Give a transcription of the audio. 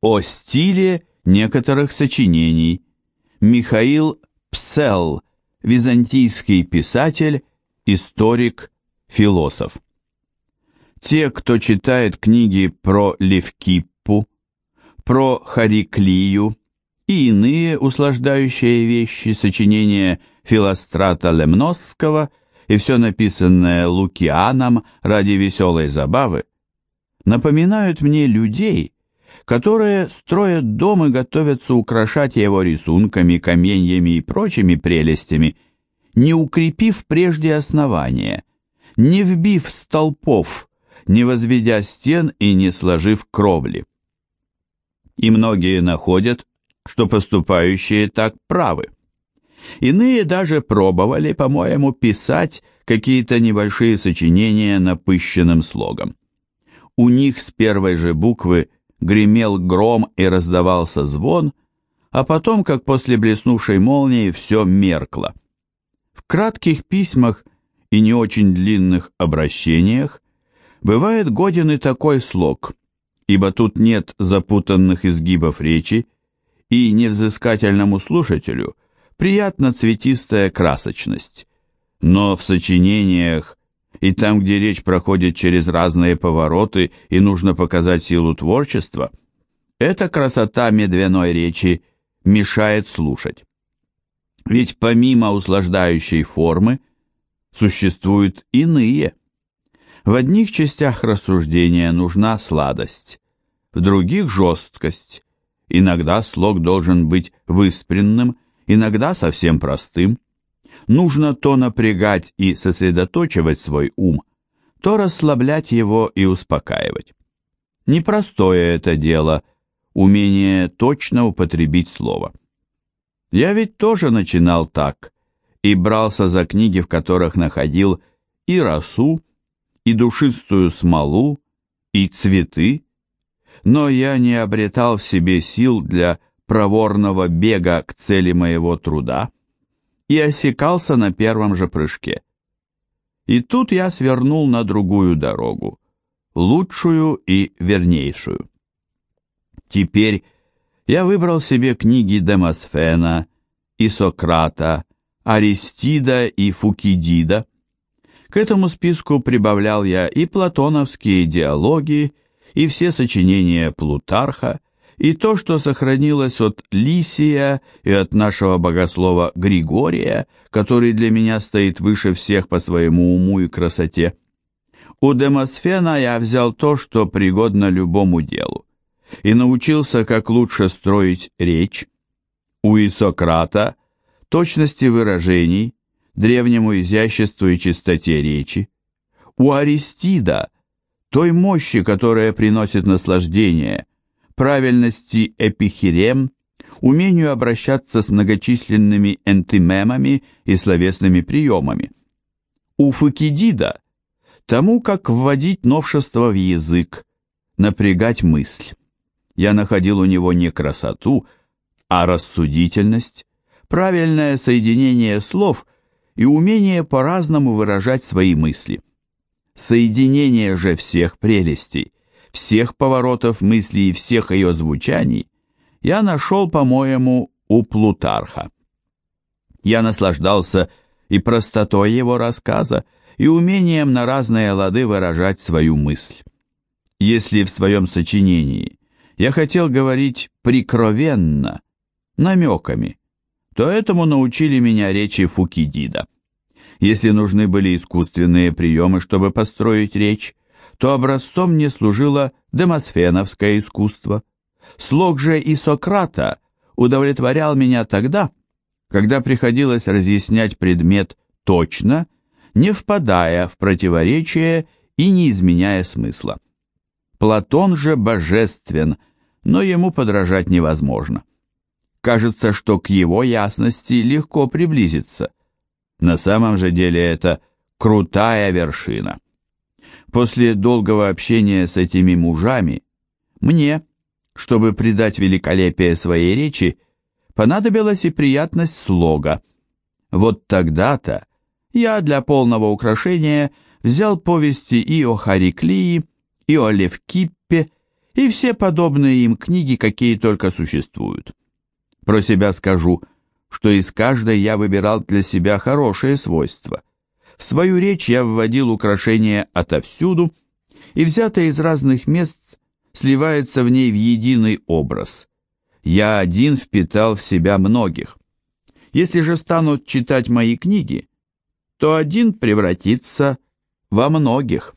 О стиле некоторых сочинений. Михаил Псел, византийский писатель, историк, философ. Те, кто читает книги про Левкиппу, про Хариклию и иные услаждающие вещи сочинения Филострата Лемносского и все написанное Лукианом ради веселой забавы, напоминают мне людей, которые строят дом и готовятся украшать его рисунками, каменьями и прочими прелестями, не укрепив прежде основания, не вбив столпов, не возведя стен и не сложив кровли. И многие находят, что поступающие так правы. Иные даже пробовали, по-моему, писать какие-то небольшие сочинения напыщенным слогом. У них с первой же буквы гремел гром и раздавался звон, а потом, как после блеснувшей молнии, все меркло. В кратких письмах и не очень длинных обращениях бывает годен и такой слог, ибо тут нет запутанных изгибов речи, и невзыскательному слушателю приятна цветистая красочность. Но в сочинениях и там, где речь проходит через разные повороты и нужно показать силу творчества, эта красота медвяной речи мешает слушать. Ведь помимо услаждающей формы существуют иные. В одних частях рассуждения нужна сладость, в других – жесткость. Иногда слог должен быть выспренным, иногда совсем простым – нужно то напрягать и сосредоточивать свой ум, то расслаблять его и успокаивать. Непростое это дело, умение точно употребить слово. Я ведь тоже начинал так и брался за книги, в которых находил и росу, и душистую смолу, и цветы, но я не обретал в себе сил для проворного бега к цели моего труда, и осекался на первом же прыжке. И тут я свернул на другую дорогу, лучшую и вернейшую. Теперь я выбрал себе книги Демосфена и Сократа, Аристида и Фукидида. К этому списку прибавлял я и платоновские диалоги, и все сочинения Плутарха, и то, что сохранилось от Лисия и от нашего богослова Григория, который для меня стоит выше всех по своему уму и красоте. У Демосфена я взял то, что пригодно любому делу, и научился, как лучше строить речь. У Исократа – точности выражений, древнему изяществу и чистоте речи. У Аристида – той мощи, которая приносит наслаждение – правильности эпихирем, умению обращаться с многочисленными энтимемами и словесными приемами. У Фукидида тому, как вводить новшество в язык, напрягать мысль. Я находил у него не красоту, а рассудительность, правильное соединение слов и умение по-разному выражать свои мысли. Соединение же всех прелестей всех поворотов мысли и всех ее звучаний я нашел, по-моему, у Плутарха. Я наслаждался и простотой его рассказа, и умением на разные лады выражать свою мысль. Если в своем сочинении я хотел говорить прикровенно, намеками, то этому научили меня речи Фукидида. Если нужны были искусственные приемы, чтобы построить речь, то образцом мне служило демосфеновское искусство. Слог же и Сократа удовлетворял меня тогда, когда приходилось разъяснять предмет точно, не впадая в противоречие и не изменяя смысла. Платон же божествен, но ему подражать невозможно. Кажется, что к его ясности легко приблизиться. На самом же деле это крутая вершина. После долгого общения с этими мужами, мне, чтобы придать великолепие своей речи, понадобилась и приятность слога. Вот тогда-то я для полного украшения взял повести и о Хариклии, и о Левкиппе, и все подобные им книги, какие только существуют. Про себя скажу, что из каждой я выбирал для себя хорошие свойства. В свою речь я вводил украшения отовсюду, и взятое из разных мест сливается в ней в единый образ. Я один впитал в себя многих. Если же станут читать мои книги, то один превратится во многих.